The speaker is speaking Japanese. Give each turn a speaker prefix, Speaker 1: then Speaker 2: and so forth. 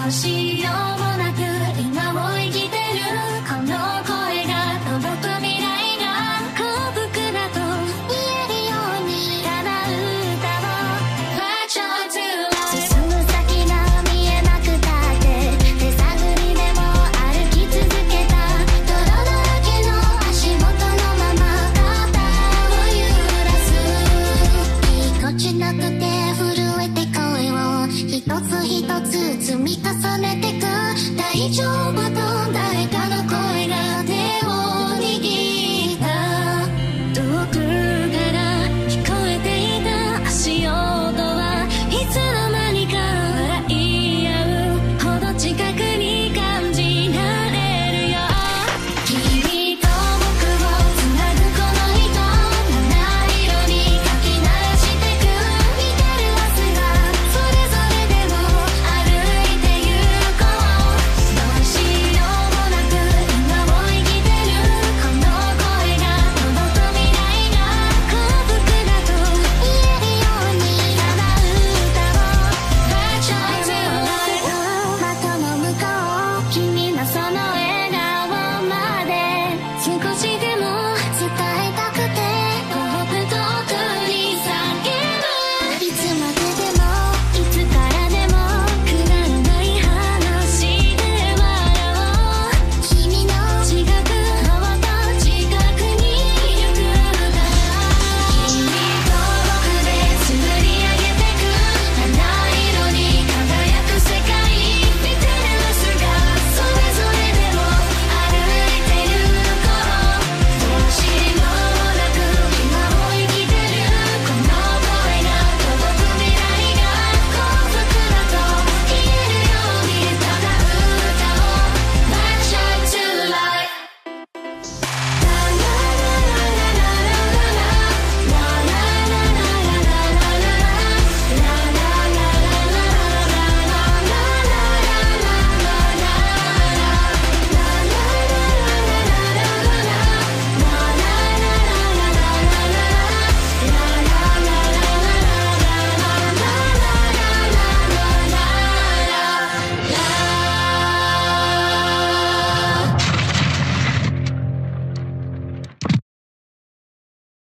Speaker 1: どうしようもなく一つ一つ積み重ねてく。大丈夫と